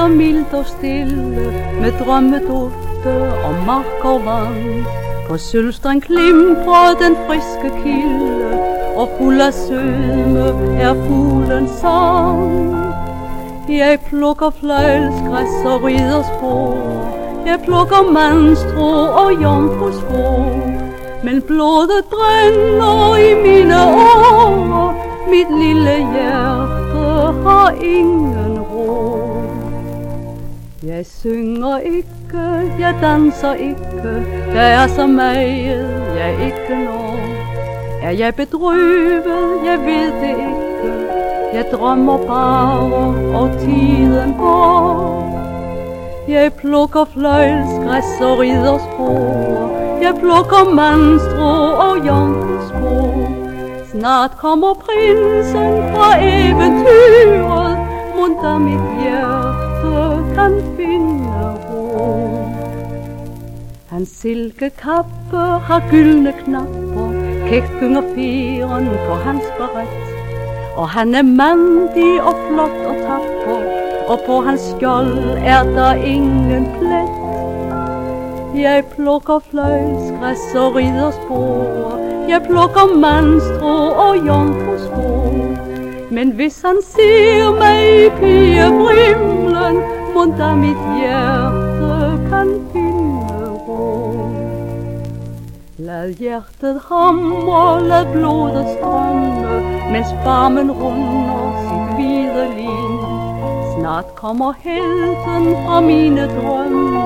så mildt og stille med drømmedufte og mark og vand. På sølvstrand klimper den friske kilde, og fuld af sødme er fuglens sang. Jeg plukker fløjlsgræs og rider spor, jeg plukker mandstrå og jomfruspor, men blodet brænder i mine år, mit lille hjerte har ingen ro. Jeg synger ikke, jeg danser ikke, der er så meget, jeg ikke når. Er jeg bedrøvet, jeg ved det ikke, jeg drømmer bare, og tiden går. Jeg plukker fløjlsgræs og rider jeg plukker mandstrå og jomfruspor. Snart kommer prinsen fra eventyr. Hans silkekappe har gyldne knapper, kægt gynger feren på hans beret. Og han er mandig og flot og tapper, og på hans skjold er der ingen plet. Jeg plukker fløjlsgræs og ridderspor, jeg plukker mandstrå og jomfruspor. Men hvis han ser mig i pigebrimlen, munter mit hjerte kan finde ro. Lad hjertet hamre, lad blodet strømme, mens barmen runder sit hvide lin. Snart kommer helten fra mine drømme,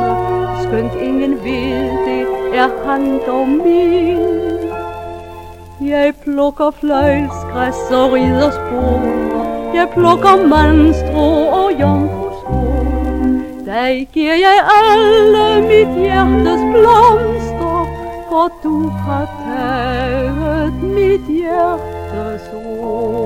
skønt ingen ved det, er han dog min. Jeg plukker fløjlsgræs og rider spor, jeg plukker mandstro og jomfru dig giver jeg alle mit hjertes blomster, for du har taget mit hjertes ro.